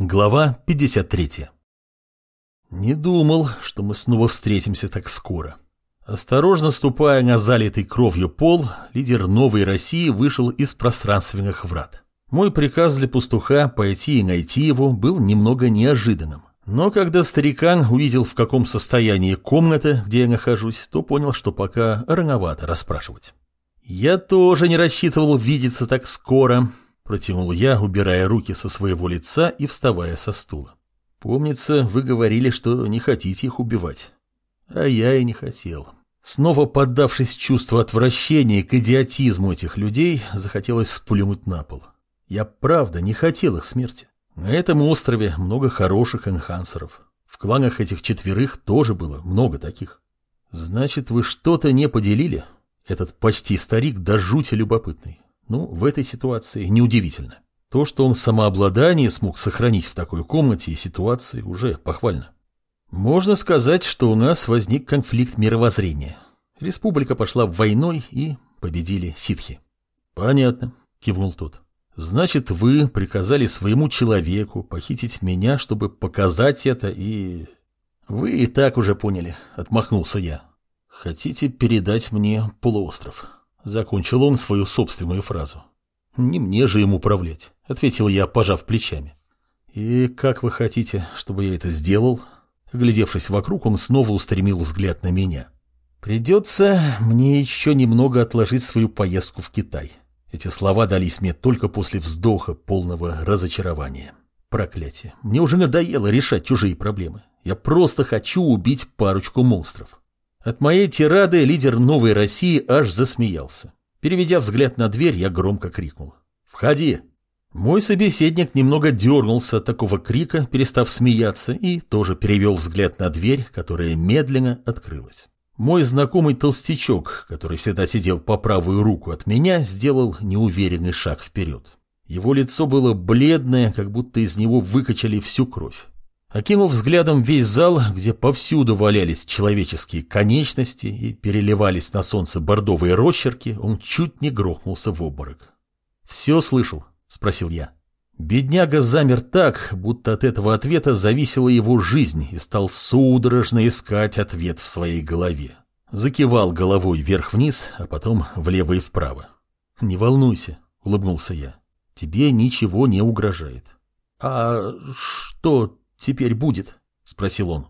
Глава 53 Не думал, что мы снова встретимся так скоро. Осторожно ступая на залитый кровью пол, лидер новой России вышел из пространственных врат. Мой приказ для пастуха пойти и найти его был немного неожиданным. Но когда старикан увидел, в каком состоянии комната, где я нахожусь, то понял, что пока рановато расспрашивать. Я тоже не рассчитывал видеться так скоро, Протянул я, убирая руки со своего лица и вставая со стула. Помнится, вы говорили, что не хотите их убивать. А я и не хотел. Снова поддавшись чувству отвращения к идиотизму этих людей, захотелось сплюнуть на пол. Я правда не хотел их смерти. На этом острове много хороших энхансеров. В кланах этих четверых тоже было много таких. Значит, вы что-то не поделили? Этот почти старик до жути любопытный. Ну, в этой ситуации неудивительно. То, что он самообладание смог сохранить в такой комнате и ситуации, уже похвально. Можно сказать, что у нас возник конфликт мировоззрения. Республика пошла войной и победили ситхи. Понятно, кивнул тот. Значит, вы приказали своему человеку похитить меня, чтобы показать это и... Вы и так уже поняли, отмахнулся я. Хотите передать мне полуостров? Закончил он свою собственную фразу. «Не мне же им управлять», — ответил я, пожав плечами. «И как вы хотите, чтобы я это сделал?» Глядевшись вокруг, он снова устремил взгляд на меня. «Придется мне еще немного отложить свою поездку в Китай». Эти слова дались мне только после вздоха полного разочарования. Проклятие. Мне уже надоело решать чужие проблемы. Я просто хочу убить парочку монстров. От моей тирады лидер новой России аж засмеялся. Переведя взгляд на дверь, я громко крикнул. «Входи!» Мой собеседник немного дернулся от такого крика, перестав смеяться, и тоже перевел взгляд на дверь, которая медленно открылась. Мой знакомый толстячок, который всегда сидел по правую руку от меня, сделал неуверенный шаг вперед. Его лицо было бледное, как будто из него выкачали всю кровь. Окинув взглядом весь зал, где повсюду валялись человеческие конечности и переливались на солнце бордовые росчерки, он чуть не грохнулся в обморок. «Все слышал?» — спросил я. Бедняга замер так, будто от этого ответа зависела его жизнь и стал судорожно искать ответ в своей голове. Закивал головой вверх-вниз, а потом влево и вправо. «Не волнуйся», — улыбнулся я. «Тебе ничего не угрожает». «А что теперь будет?» – спросил он.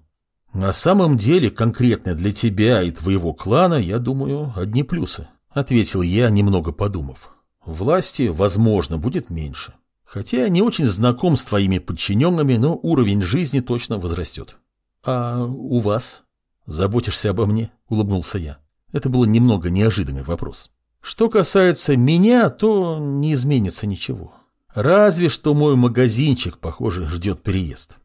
«На самом деле, конкретно для тебя и твоего клана, я думаю, одни плюсы», – ответил я, немного подумав. «Власти, возможно, будет меньше. Хотя я не очень знаком с твоими подчиненными, но уровень жизни точно возрастет». «А у вас?» «Заботишься обо мне?» – улыбнулся я. Это был немного неожиданный вопрос. «Что касается меня, то не изменится ничего. Разве что мой магазинчик, похоже, ждет переезд».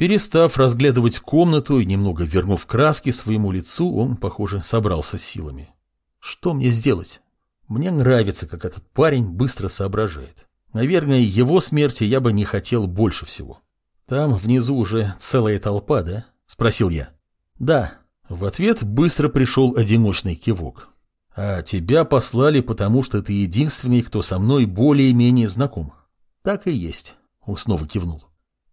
Перестав разглядывать комнату и немного вернув краски своему лицу, он, похоже, собрался силами. Что мне сделать? Мне нравится, как этот парень быстро соображает. Наверное, его смерти я бы не хотел больше всего. Там внизу уже целая толпа, да? Спросил я. Да. В ответ быстро пришел одиночный кивок. А тебя послали, потому что ты единственный, кто со мной более-менее знаком. Так и есть. Он снова кивнул.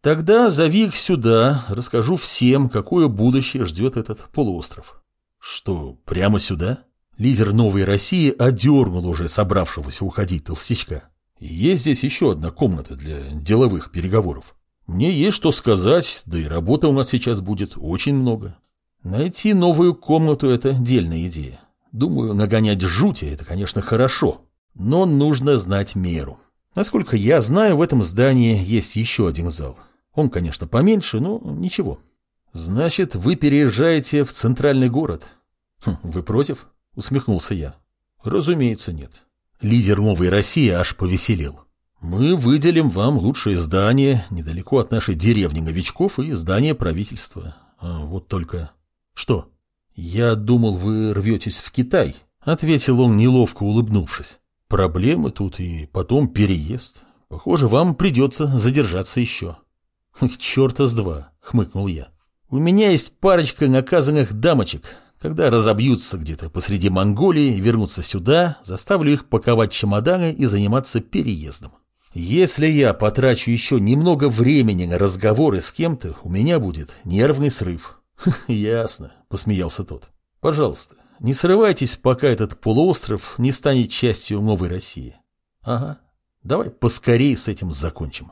Тогда зови их сюда, расскажу всем, какое будущее ждет этот полуостров. Что, прямо сюда? Лидер Новой России одернул уже собравшегося уходить толстячка. Есть здесь еще одна комната для деловых переговоров. Мне есть что сказать, да и работы у нас сейчас будет очень много. Найти новую комнату – это дельная идея. Думаю, нагонять жути – это, конечно, хорошо, но нужно знать меру. Насколько я знаю, в этом здании есть еще один зал. Он, конечно, поменьше, но ничего. Значит, вы переезжаете в центральный город? Хм, вы против? Усмехнулся я. Разумеется, нет. Лидер новой России аж повеселел. Мы выделим вам лучшее здание недалеко от нашей деревни новичков и здание правительства. А вот только... Что? Я думал, вы рветесь в Китай, ответил он, неловко улыбнувшись. Проблемы тут и потом переезд. Похоже, вам придется задержаться еще. «Черта с два», — хмыкнул я. «У меня есть парочка наказанных дамочек. Когда разобьются где-то посреди Монголии, вернутся сюда, заставлю их паковать чемоданы и заниматься переездом. Если я потрачу еще немного времени на разговоры с кем-то, у меня будет нервный срыв. Ясно, посмеялся тот. Пожалуйста, не срывайтесь, пока этот полуостров не станет частью новой России. Ага, давай поскорее с этим закончим.